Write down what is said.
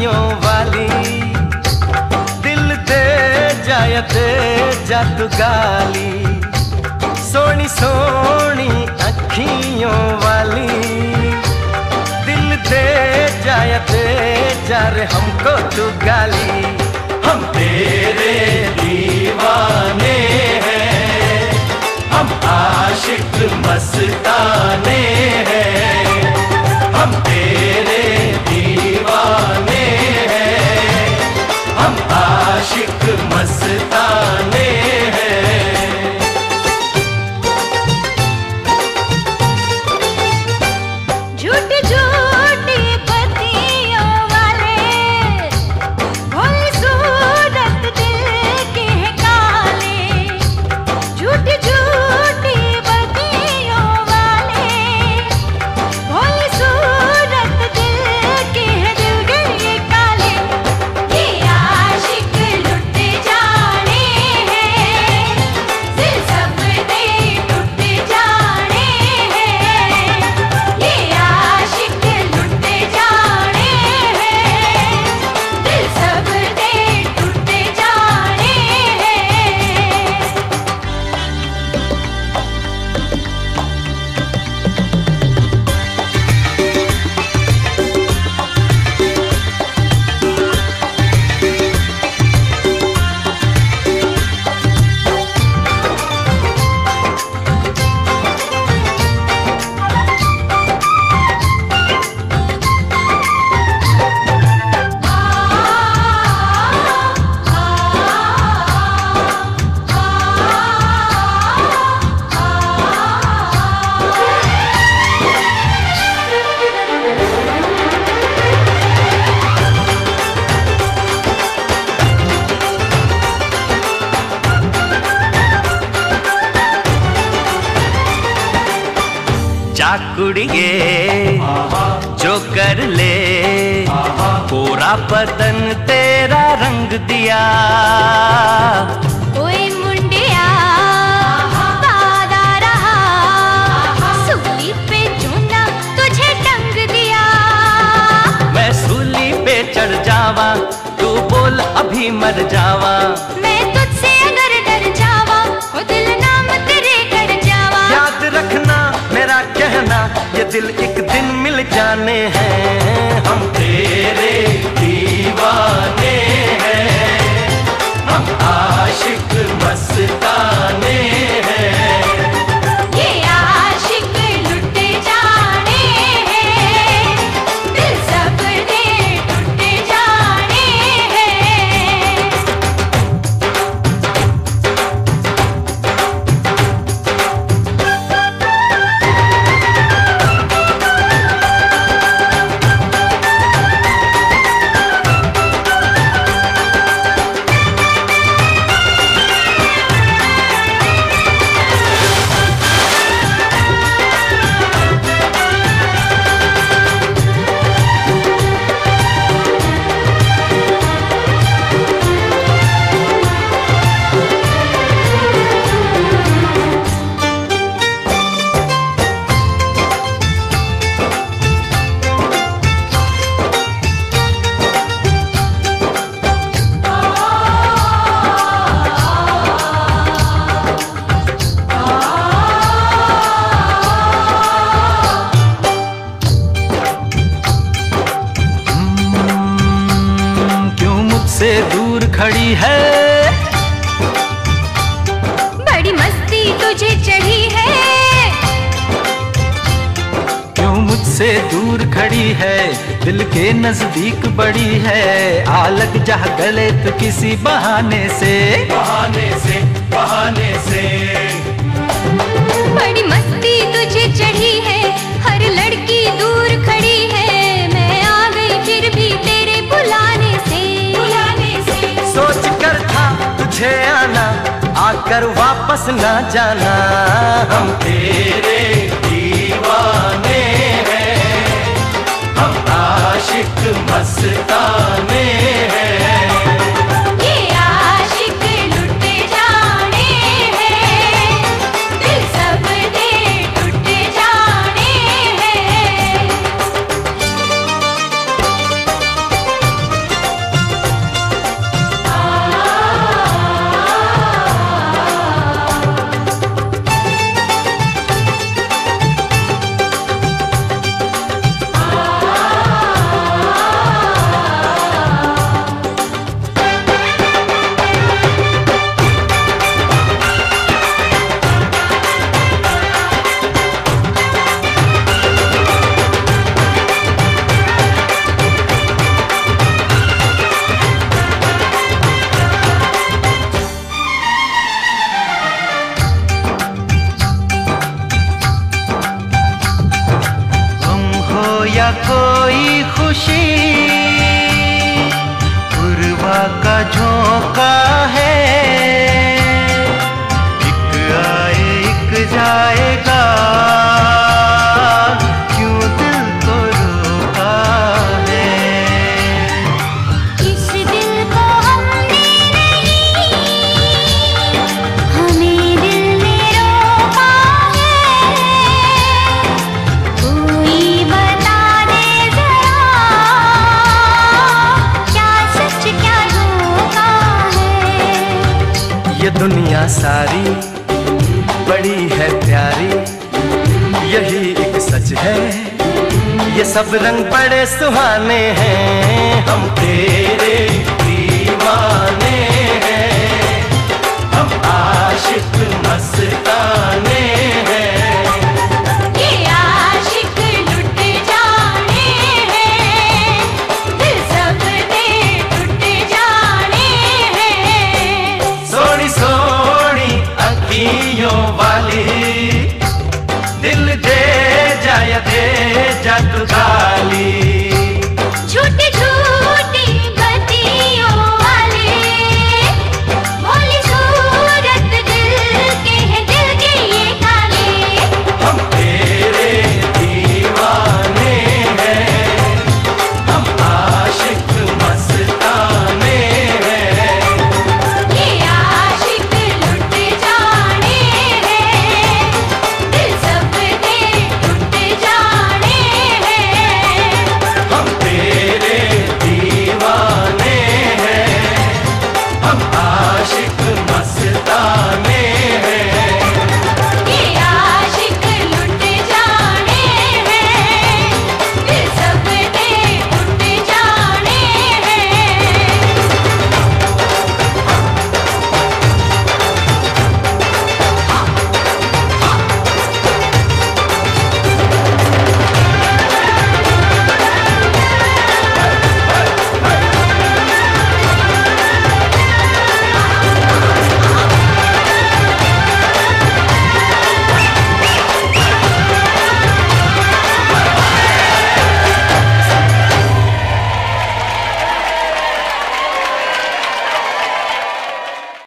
खुशियों वाली। दिल ते जायते जातु गाली। सोनी सोनी अखियों वाली। दिल ते जायते जा रे हमको तू गाली। जा कुड़िए जो कर ले। पूरा बदन तेरा रंग दिया। ओए मुंडिया वादा रहा। सूली पे चूना तुझे टंग दिया। मैं सूली पे चढ़ जावा तू बोल अभी मर जावा। मैं मुझसे दूर खड़ी है। बड़ी मस्ती तुझे चढ़ी है। क्यों मुझसे दूर खड़ी है? दिल के नज़दीक बड़ी है। आलग जा गले तो किसी बहाने से। बहाने से बहाने से। आकर वापस ना जाना हम तेरे दीवाने हैं। हम आशिक मस्ताने हैं। दुनिया सारी, बड़ी है प्यारी। यही एक सच है, ये सब रंग बड़े सुहाने हैं। हम तेरे